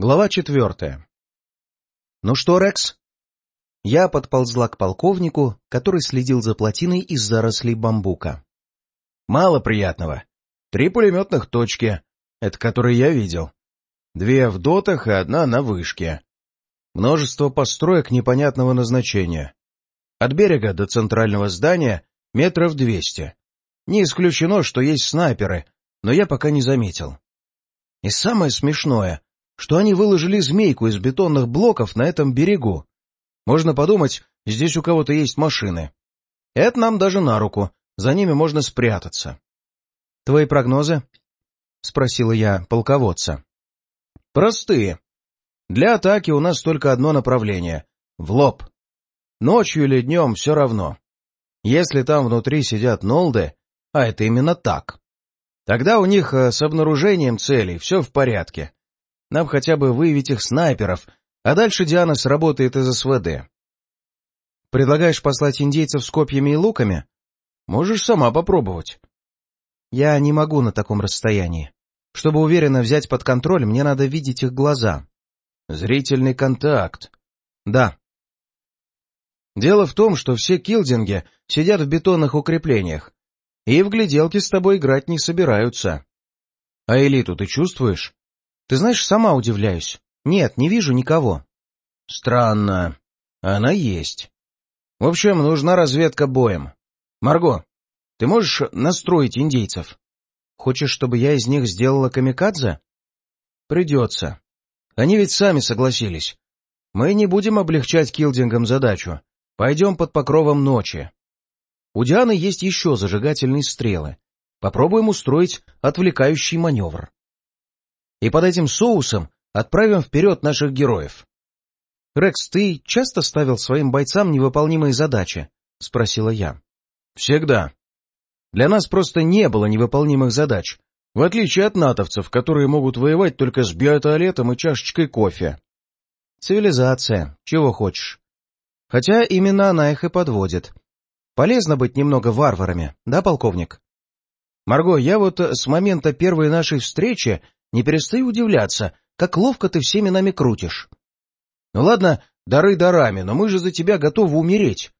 Глава четвертая. «Ну что, Рекс?» Я подползла к полковнику, который следил за плотиной из зарослей бамбука. «Мало приятного. Три пулеметных точки, это которые я видел. Две в дотах и одна на вышке. Множество построек непонятного назначения. От берега до центрального здания метров двести. Не исключено, что есть снайперы, но я пока не заметил. И самое смешное — что они выложили змейку из бетонных блоков на этом берегу. Можно подумать, здесь у кого-то есть машины. Это нам даже на руку, за ними можно спрятаться. — Твои прогнозы? — спросила я полководца. — Простые. Для атаки у нас только одно направление — в лоб. Ночью или днем все равно. Если там внутри сидят нолды, а это именно так, тогда у них э, с обнаружением целей все в порядке. Нам хотя бы выявить их снайперов, а дальше Диана сработает из СВД. Предлагаешь послать индейцев с копьями и луками? Можешь сама попробовать. Я не могу на таком расстоянии. Чтобы уверенно взять под контроль, мне надо видеть их глаза. Зрительный контакт. Да. Дело в том, что все килдинги сидят в бетонных укреплениях, и в гляделки с тобой играть не собираются. А элиту ты чувствуешь? Ты знаешь, сама удивляюсь. Нет, не вижу никого. Странно. Она есть. В общем, нужна разведка боем. Марго, ты можешь настроить индейцев? Хочешь, чтобы я из них сделала камикадзе? Придется. Они ведь сами согласились. Мы не будем облегчать килдингам задачу. Пойдем под покровом ночи. У Дианы есть еще зажигательные стрелы. Попробуем устроить отвлекающий маневр и под этим соусом отправим вперед наших героев. — Рекс, ты часто ставил своим бойцам невыполнимые задачи? — спросила я. — Всегда. Для нас просто не было невыполнимых задач, в отличие от натовцев, которые могут воевать только с биотуалетом и чашечкой кофе. Цивилизация, чего хочешь. Хотя именно она их и подводит. Полезно быть немного варварами, да, полковник? Марго, я вот с момента первой нашей встречи не перестаю удивляться, как ловко ты всеми нами крутишь. Ну ладно, дары дарами, но мы же за тебя готовы умереть.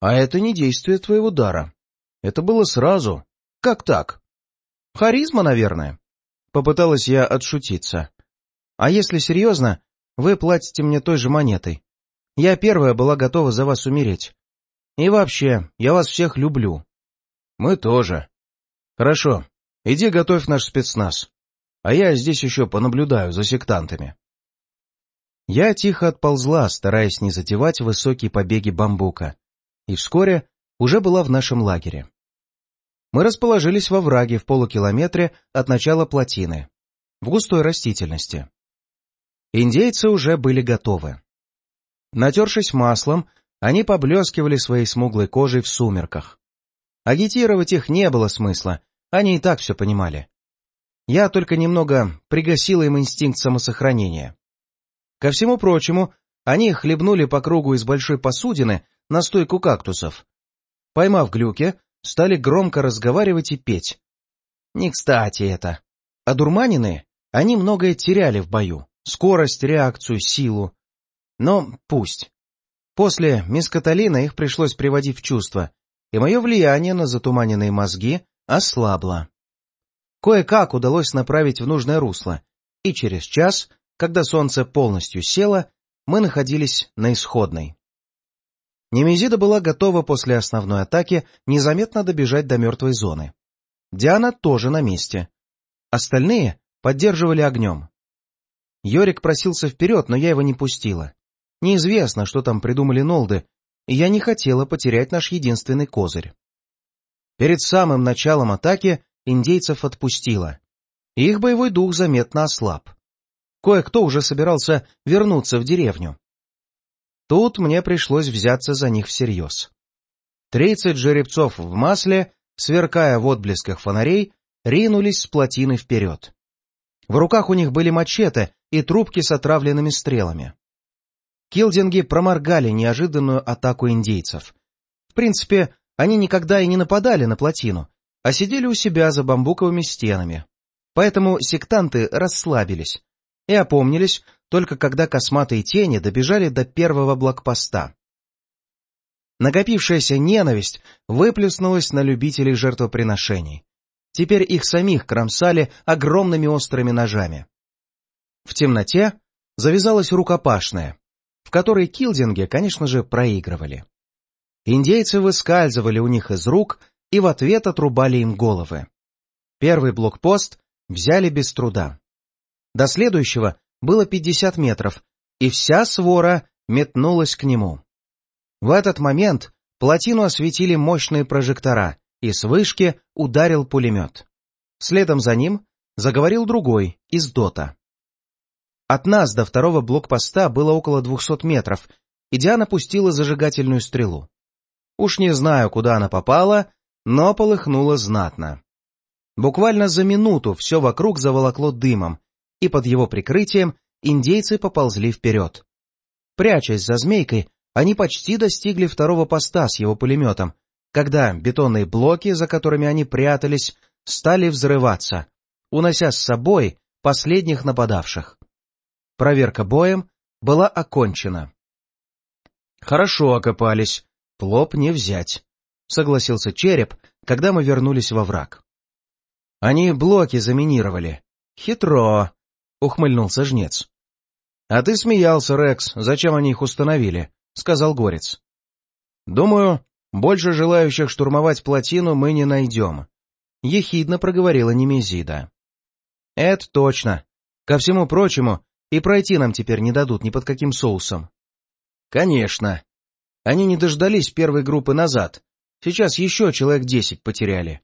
А это не действие твоего дара. Это было сразу. Как так? Харизма, наверное. Попыталась я отшутиться. А если серьезно, вы платите мне той же монетой. Я первая была готова за вас умереть. И вообще, я вас всех люблю. Мы тоже. Хорошо, иди готовь наш спецназ а я здесь еще понаблюдаю за сектантами. Я тихо отползла, стараясь не затевать высокие побеги бамбука, и вскоре уже была в нашем лагере. Мы расположились во враге в полукилометре от начала плотины, в густой растительности. Индейцы уже были готовы. Натершись маслом, они поблескивали своей смуглой кожей в сумерках. Агитировать их не было смысла, они и так все понимали. Я только немного пригасила им инстинкт самосохранения. Ко всему прочему, они хлебнули по кругу из большой посудины настойку кактусов. Поймав глюки, стали громко разговаривать и петь. Не кстати это. Одурманенные, они многое теряли в бою. Скорость, реакцию, силу. Но пусть. После мискаталина их пришлось приводить в чувство, и мое влияние на затуманенные мозги ослабло. Кое-как удалось направить в нужное русло, и через час, когда солнце полностью село, мы находились на исходной. Немезида была готова после основной атаки незаметно добежать до мертвой зоны. Диана тоже на месте. Остальные поддерживали огнем. Йорик просился вперед, но я его не пустила. Неизвестно, что там придумали Нолды, и я не хотела потерять наш единственный козырь. Перед самым началом атаки индейцев отпустило. Их боевой дух заметно ослаб. Кое-кто уже собирался вернуться в деревню. Тут мне пришлось взяться за них всерьез. Тридцать жеребцов в масле, сверкая в отблесках фонарей, ринулись с плотины вперед. В руках у них были мачете и трубки с отравленными стрелами. Килдинги проморгали неожиданную атаку индейцев. В принципе, они никогда и не нападали на плотину, а сидели у себя за бамбуковыми стенами. Поэтому сектанты расслабились и опомнились только когда косматые тени добежали до первого блокпоста. Накопившаяся ненависть выплеснулась на любителей жертвоприношений. Теперь их самих кромсали огромными острыми ножами. В темноте завязалась рукопашная, в которой килдинги, конечно же, проигрывали. Индейцы выскальзывали у них из рук и в ответ отрубали им головы. Первый блокпост взяли без труда. До следующего было 50 метров, и вся свора метнулась к нему. В этот момент плотину осветили мощные прожектора, и с вышки ударил пулемет. Следом за ним заговорил другой, из ДОТа. От нас до второго блокпоста было около 200 метров, и Диана пустила зажигательную стрелу. Уж не знаю, куда она попала, но полыхнула знатно. Буквально за минуту все вокруг заволокло дымом, и под его прикрытием индейцы поползли вперед. Прячась за змейкой, они почти достигли второго поста с его пулеметом, когда бетонные блоки, за которыми они прятались, стали взрываться, унося с собой последних нападавших. Проверка боем была окончена. «Хорошо окопались, плоп не взять», — согласился Череп, когда мы вернулись во враг. «Они блоки заминировали. Хитро», — ухмыльнулся Жнец. «А ты смеялся, Рекс, зачем они их установили?» — сказал Горец. «Думаю, больше желающих штурмовать плотину мы не найдем», — ехидно проговорила Немезида. «Это точно. Ко всему прочему, и пройти нам теперь не дадут ни под каким соусом». «Конечно. Они не дождались первой группы назад. Сейчас еще человек десять потеряли.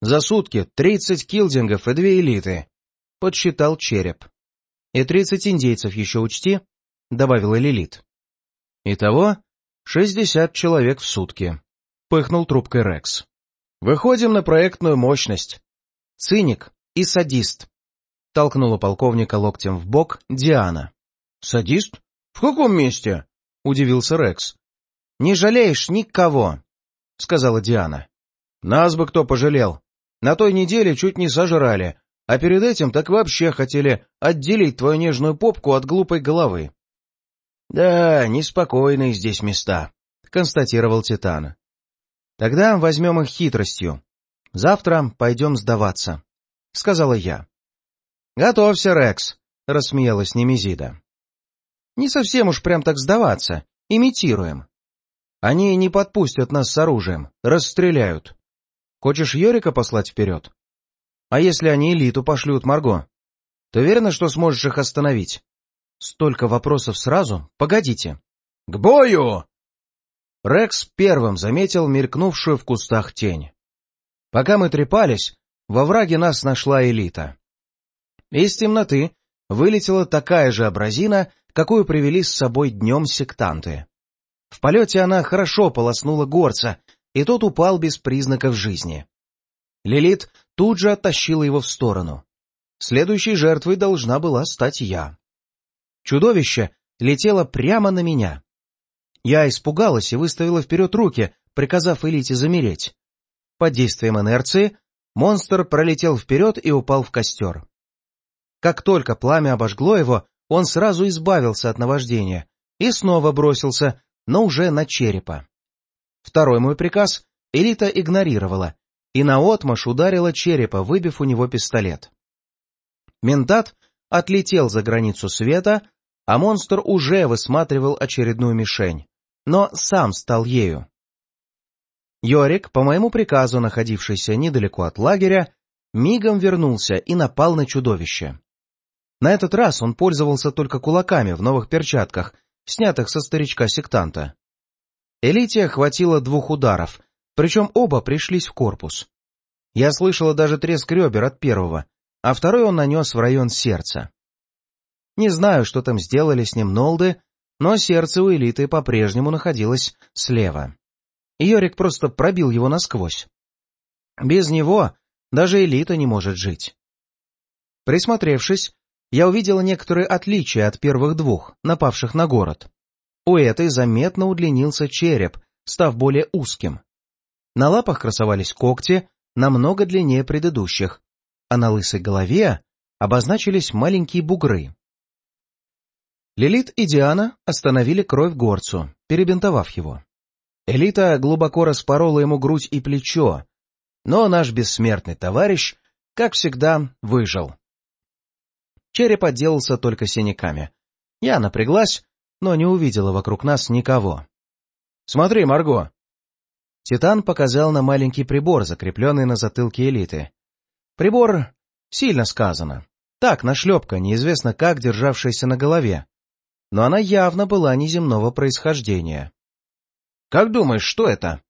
За сутки тридцать килдингов и две элиты», — подсчитал череп. И тридцать индейцев еще учти, — добавила Лилит. Итого шестьдесят человек в сутки, — пыхнул трубкой Рекс. Выходим на проектную мощность. Циник и садист. Толкнула полковника локтем в бок Диана. Садист? В каком месте? — удивился Рекс. Не жалеешь никого, — сказала Диана. Нас бы кто пожалел. На той неделе чуть не сожрали, а перед этим так вообще хотели отделить твою нежную попку от глупой головы. — Да, неспокойные здесь места, — констатировал Титан. — Тогда возьмем их хитростью. Завтра пойдем сдаваться, — сказала я. — Готовься, Рекс, — рассмеялась Немезида. — Не совсем уж прям так сдаваться, имитируем. Они не подпустят нас с оружием, расстреляют. Хочешь Йорика послать вперед? А если они элиту пошлют, Марго? Ты уверена, что сможешь их остановить? Столько вопросов сразу? Погодите. К бою! Рекс первым заметил мелькнувшую в кустах тень. Пока мы трепались, во враге нас нашла элита. Из темноты вылетела такая же абразина, какую привели с собой днем сектанты. В полете она хорошо полоснула горца, и тот упал без признаков жизни. Лилит тут же оттащила его в сторону. Следующей жертвой должна была стать я. Чудовище летело прямо на меня. Я испугалась и выставила вперед руки, приказав Элите замереть. Под действием инерции монстр пролетел вперед и упал в костер. Как только пламя обожгло его, он сразу избавился от наваждения и снова бросился, но уже на черепа. Второй мой приказ Элита игнорировала и наотмашь ударила черепа, выбив у него пистолет. Ментат отлетел за границу света, а монстр уже высматривал очередную мишень, но сам стал ею. Йорик, по моему приказу, находившийся недалеко от лагеря, мигом вернулся и напал на чудовище. На этот раз он пользовался только кулаками в новых перчатках, снятых со старичка-сектанта. Элите хватило двух ударов, причем оба пришлись в корпус. Я слышала даже треск ребер от первого, а второй он нанес в район сердца. Не знаю, что там сделали с ним Нолды, но сердце у элиты по-прежнему находилось слева. Йорик просто пробил его насквозь. Без него даже элита не может жить. Присмотревшись, я увидела некоторые отличия от первых двух, напавших на город. У этой заметно удлинился череп, став более узким. На лапах красовались когти, намного длиннее предыдущих, а на лысой голове обозначились маленькие бугры. Лилит и Диана остановили кровь горцу, перебинтовав его. Элита глубоко распорола ему грудь и плечо, но наш бессмертный товарищ, как всегда, выжил. Череп отделался только синяками. Я напряглась, но не увидела вокруг нас никого. «Смотри, Марго!» Титан показал на маленький прибор, закрепленный на затылке элиты. Прибор сильно сказано. Так, нашлепка, неизвестно как державшаяся на голове. Но она явно была неземного происхождения. «Как думаешь, что это?»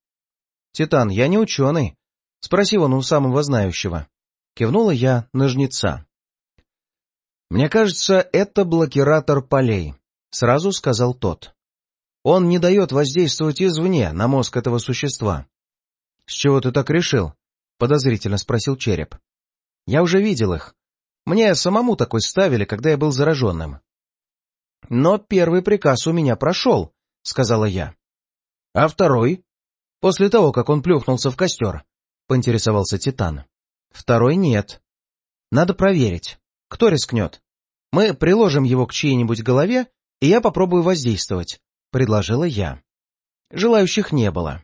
«Титан, я не ученый. Спроси вон у самого знающего». Кивнула я на жнеца. «Мне кажется, это блокиратор полей», — сразу сказал тот. «Он не дает воздействовать извне на мозг этого существа». «С чего ты так решил?» — подозрительно спросил череп. «Я уже видел их. Мне самому такой ставили, когда я был зараженным». «Но первый приказ у меня прошел», — сказала я. «А второй?» «После того, как он плюхнулся в костер», — поинтересовался Титан. «Второй нет. Надо проверить. Кто рискнет? Мы приложим его к чьей-нибудь голове и я попробую воздействовать», — предложила я. Желающих не было.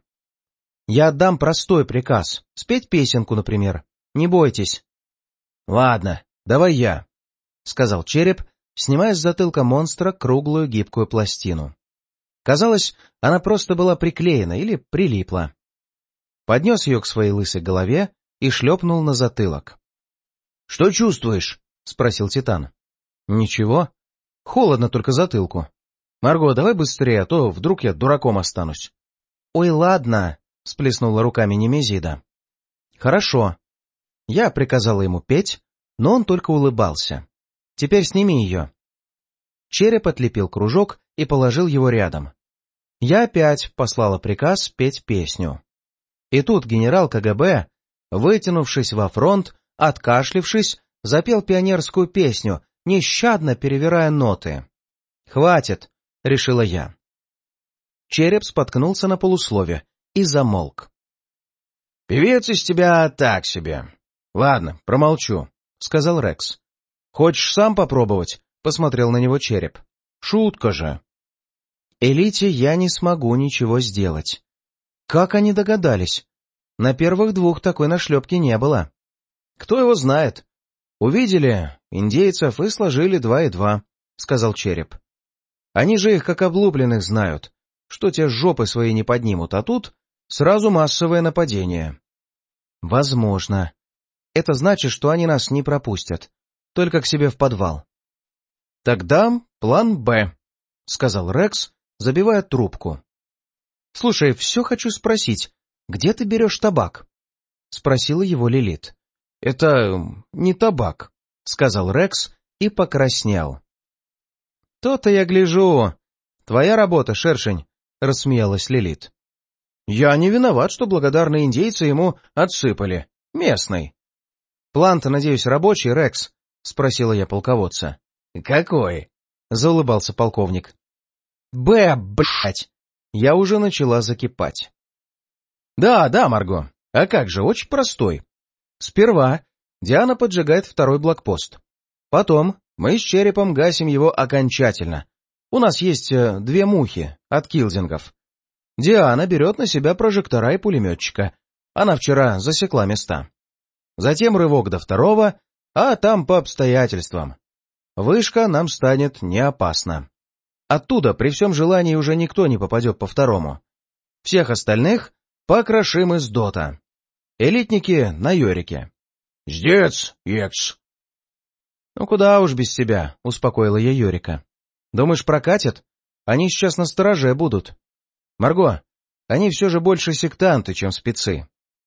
Я отдам простой приказ, спеть песенку, например. Не бойтесь. «Ладно, давай я», — сказал череп, снимая с затылка монстра круглую гибкую пластину. Казалось, она просто была приклеена или прилипла. Поднес ее к своей лысой голове и шлепнул на затылок. — Что чувствуешь? — спросил Титан. — Ничего. Холодно только затылку. Марго, давай быстрее, а то вдруг я дураком останусь. Ой, ладно, сплеснула руками Немезида. Хорошо. Я приказала ему петь, но он только улыбался. Теперь сними ее. Череп отлепил кружок и положил его рядом. Я опять послала приказ петь песню. И тут генерал КГБ, вытянувшись во фронт, откашлившись, запел пионерскую песню нещадно перевирая ноты. «Хватит», — решила я. Череп споткнулся на полуслове и замолк. «Певец из тебя так себе. Ладно, промолчу», — сказал Рекс. «Хочешь сам попробовать?» — посмотрел на него череп. «Шутка же». «Элите я не смогу ничего сделать». Как они догадались? На первых двух такой нашлепки не было. Кто его знает? Увидели индейцев и сложили два и два, — сказал череп. Они же их как облупленных знают, что те жопы свои не поднимут, а тут сразу массовое нападение. Возможно. Это значит, что они нас не пропустят, только к себе в подвал. Тогда план «Б», — сказал Рекс, забивая трубку. «Слушай, все хочу спросить, где ты берешь табак?» — спросила его Лилит. «Это не табак», — сказал Рекс и покраснел. «То-то я гляжу. Твоя работа, шершень», — рассмеялась Лилит. «Я не виноват, что благодарные индейцы ему отсыпали. Местный». «План-то, надеюсь, рабочий, Рекс?» — спросила я полководца. «Какой?» — заулыбался полковник. «Б, блядь!» Я уже начала закипать. «Да, да, Марго. А как же, очень простой. Сперва Диана поджигает второй блокпост. Потом мы с черепом гасим его окончательно. У нас есть э, две мухи от килдингов. Диана берет на себя прожектора и пулеметчика. Она вчера засекла места. Затем рывок до второго, а там по обстоятельствам. Вышка нам станет не опасна. Оттуда при всем желании уже никто не попадет по второму. Всех остальных покрошим из дота. Элитники на Йорике. «Ждец, Екс!» «Ну куда уж без тебя», — успокоила я Йорика. «Думаешь, прокатят? Они сейчас на стороже будут. Марго, они все же больше сектанты, чем спецы».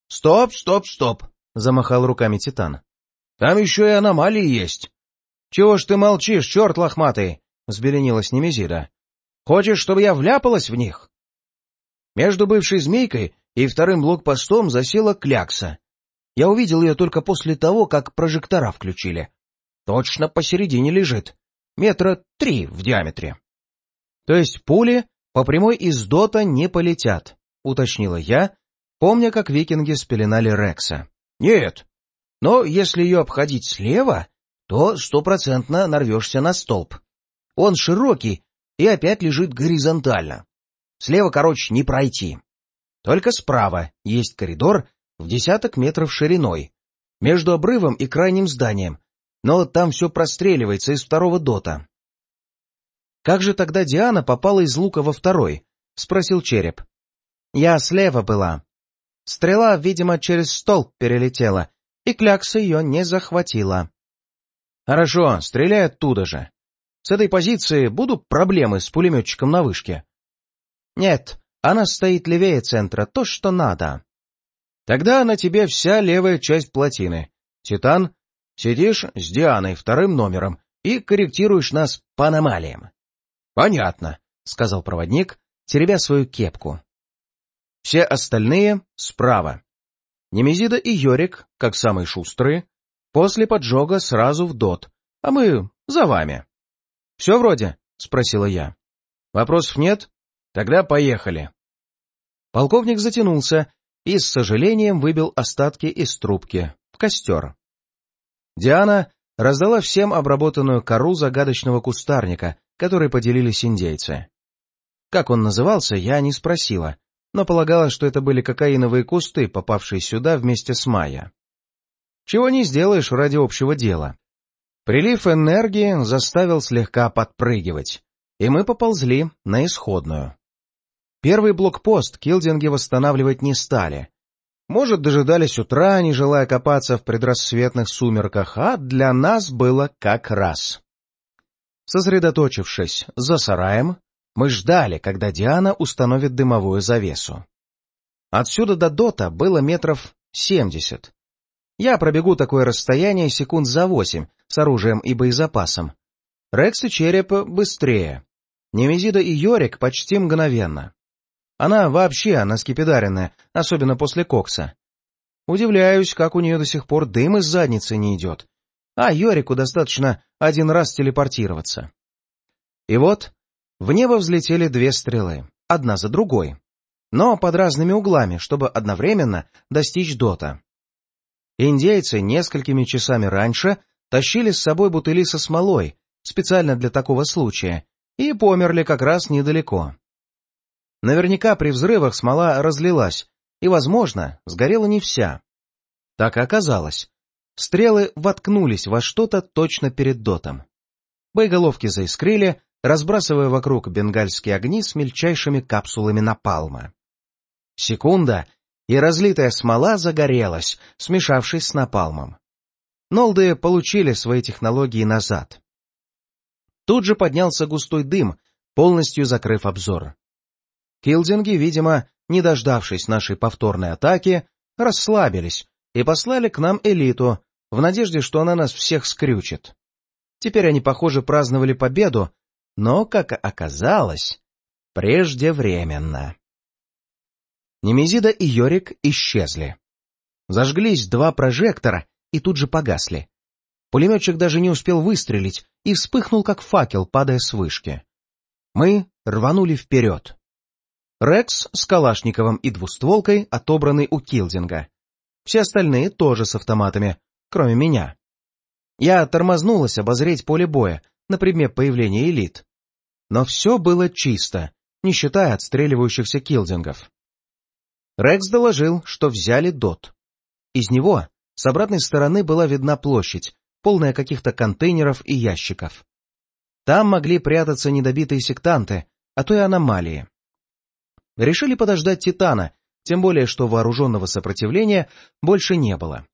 «Стоп, стоп, стоп!» — замахал руками Титан. «Там еще и аномалии есть». «Чего ж ты молчишь, черт лохматый?» — взбеленилась Немезида. «Хочешь, чтобы я вляпалась в них?» Между бывшей змейкой и вторым блокпостом засела клякса. Я увидел ее только после того, как прожектора включили. Точно посередине лежит. Метра три в диаметре. То есть пули по прямой из дота не полетят, уточнила я, помня, как викинги спеленали Рекса. Нет, но если ее обходить слева, то стопроцентно нарвешься на столб. Он широкий и опять лежит горизонтально. Слева, короче, не пройти. Только справа есть коридор в десяток метров шириной, между обрывом и крайним зданием, но там все простреливается из второго дота. «Как же тогда Диана попала из лука во второй?» — спросил Череп. «Я слева была. Стрела, видимо, через столб перелетела, и клякса ее не захватила». «Хорошо, стреляй оттуда же. С этой позиции будут проблемы с пулеметчиком на вышке?» «Нет, она стоит левее центра, то, что надо». «Тогда на тебе вся левая часть плотины. Титан, сидишь с Дианой вторым номером и корректируешь нас по аномалиям». «Понятно», — сказал проводник, теребя свою кепку. «Все остальные справа. Немезида и Йорик, как самые шустрые, после поджога сразу в дот, а мы за вами». «Все вроде?» — спросила я. «Вопросов нет? Тогда поехали». Полковник затянулся и с сожалением выбил остатки из трубки в костер. Диана раздала всем обработанную кору загадочного кустарника, который поделились индейцы. Как он назывался, я не спросила, но полагала, что это были кокаиновые кусты, попавшие сюда вместе с Майя. Чего не сделаешь ради общего дела. Прилив энергии заставил слегка подпрыгивать, и мы поползли на исходную. Первый блокпост килдинги восстанавливать не стали. Может, дожидались утра, не желая копаться в предрассветных сумерках, а для нас было как раз. Сосредоточившись за сараем, мы ждали, когда Диана установит дымовую завесу. Отсюда до дота было метров семьдесят. Я пробегу такое расстояние секунд за восемь с оружием и боезапасом. Рекс и Череп быстрее. Немезида и Йорик почти мгновенно. Она вообще наскипидаренная, особенно после кокса. Удивляюсь, как у нее до сих пор дым из задницы не идет, а Йорику достаточно один раз телепортироваться. И вот в небо взлетели две стрелы, одна за другой, но под разными углами, чтобы одновременно достичь дота. Индейцы несколькими часами раньше тащили с собой бутыли со смолой, специально для такого случая, и померли как раз недалеко. Наверняка при взрывах смола разлилась, и, возможно, сгорела не вся. Так и оказалось. Стрелы воткнулись во что-то точно перед дотом. Боеголовки заискрили, разбрасывая вокруг бенгальские огни с мельчайшими капсулами напалма. Секунда, и разлитая смола загорелась, смешавшись с напалмом. Нолды получили свои технологии назад. Тут же поднялся густой дым, полностью закрыв обзор. Килдинги, видимо, не дождавшись нашей повторной атаки, расслабились и послали к нам элиту, в надежде, что она нас всех скрючит. Теперь они, похоже, праздновали победу, но, как оказалось, преждевременно. Немезида и Йорик исчезли. Зажглись два прожектора и тут же погасли. Пулеметчик даже не успел выстрелить и вспыхнул, как факел, падая с вышки. Мы рванули вперед. Рекс с Калашниковым и двустволкой, отобранный у Килдинга. Все остальные тоже с автоматами, кроме меня. Я тормознулась обозреть поле боя на предмет появления элит. Но все было чисто, не считая отстреливающихся килдингов. Рекс доложил, что взяли дот. Из него с обратной стороны была видна площадь, полная каких-то контейнеров и ящиков. Там могли прятаться недобитые сектанты, а то и аномалии. Решили подождать Титана, тем более, что вооруженного сопротивления больше не было.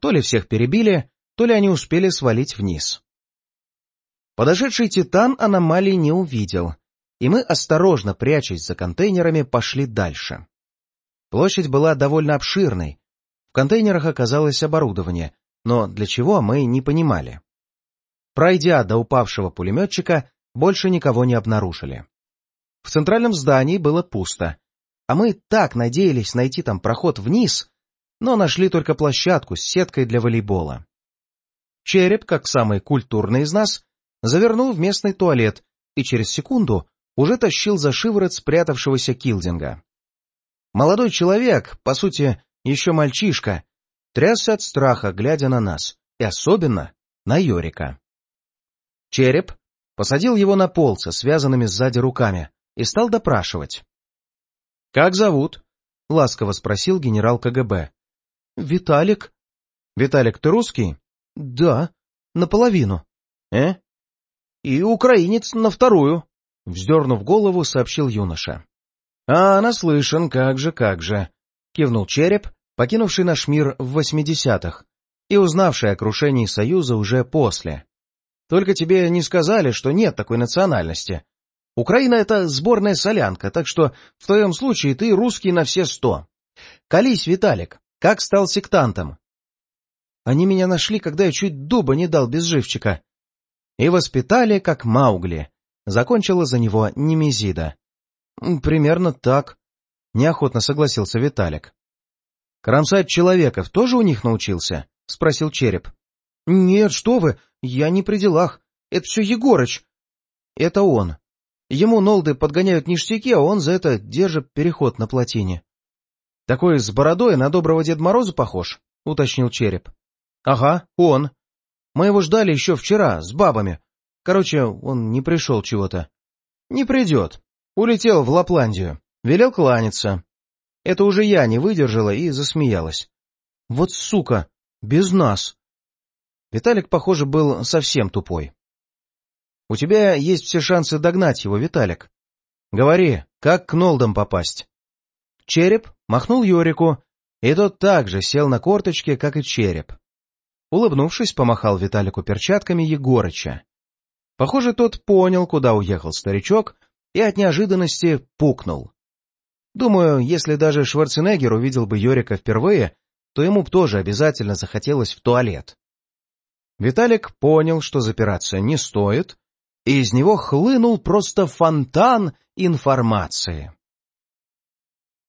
То ли всех перебили, то ли они успели свалить вниз. Подошедший Титан аномалий не увидел, и мы, осторожно прячась за контейнерами, пошли дальше. Площадь была довольно обширной. В контейнерах оказалось оборудование, но для чего мы не понимали. Пройдя до упавшего пулеметчика, больше никого не обнаружили. В центральном здании было пусто, а мы так надеялись найти там проход вниз, но нашли только площадку с сеткой для волейбола. Череп, как самый культурный из нас, завернул в местный туалет и через секунду уже тащил за шиворот спрятавшегося Килдинга. Молодой человек, по сути, еще мальчишка, трясся от страха, глядя на нас, и особенно на Йорика. Череп посадил его на пол со связанными сзади руками и стал допрашивать. — Как зовут? — ласково спросил генерал КГБ. — Виталик. — Виталик, ты русский? — Да, наполовину. — Э? — И украинец на вторую, — вздернув голову, сообщил юноша. — А, наслышан, как же, как же, — кивнул череп, покинувший наш мир в восьмидесятых и узнавший о крушении Союза уже после. Только тебе не сказали, что нет такой национальности. Украина — это сборная солянка, так что в твоем случае ты русский на все сто. Колись, Виталик, как стал сектантом? Они меня нашли, когда я чуть дуба не дал без живчика. И воспитали, как Маугли. Закончила за него Немезида. Примерно так. Неохотно согласился Виталик. Кромсать человеков тоже у них научился? Спросил Череп. Нет, что вы, я не при делах. Это все Егорыч. Это он. Ему нолды подгоняют ништяки, а он за это держит переход на плотине. — Такой с бородой на доброго Деда Мороза похож? — уточнил Череп. — Ага, он. Мы его ждали еще вчера, с бабами. Короче, он не пришел чего-то. — Не придет. Улетел в Лапландию. Велел кланяться. Это уже я не выдержала и засмеялась. — Вот сука, без нас. Виталик, похоже, был совсем тупой. — У тебя есть все шансы догнать его, Виталик. Говори, как к Нолдам попасть? Череп махнул Йорику, и тот также сел на корточке, как и череп. Улыбнувшись, помахал Виталику перчатками Егорыча. Похоже, тот понял, куда уехал старичок, и от неожиданности пукнул. Думаю, если даже Шварценеггер увидел бы Йорика впервые, то ему б тоже обязательно захотелось в туалет. Виталик понял, что запираться не стоит, и из него хлынул просто фонтан информации.